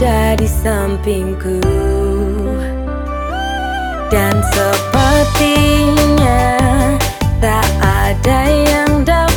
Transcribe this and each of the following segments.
ada di sampingku. Dan sepertinya tak ada yang dapat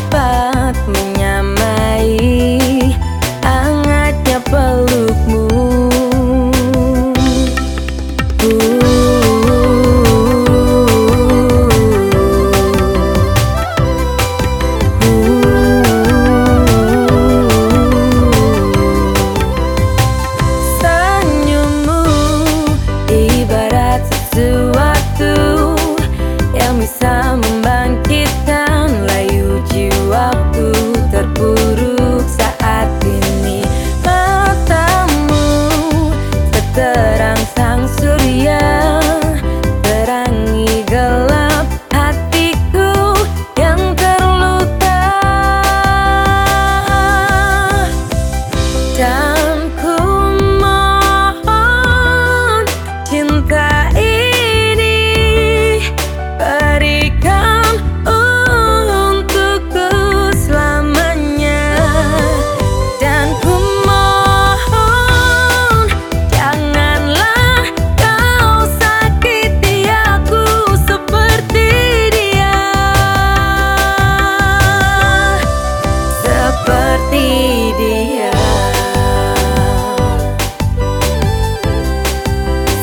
sang surya.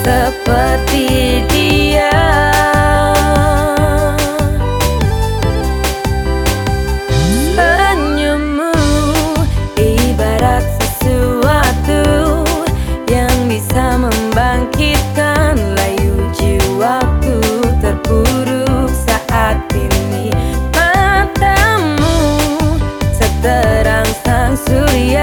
seperti dia. Senyummu ibarat sesuatu yang bisa membangkitkan layu jiwaku terpuruk saat ini. Matamu seterang sang surya.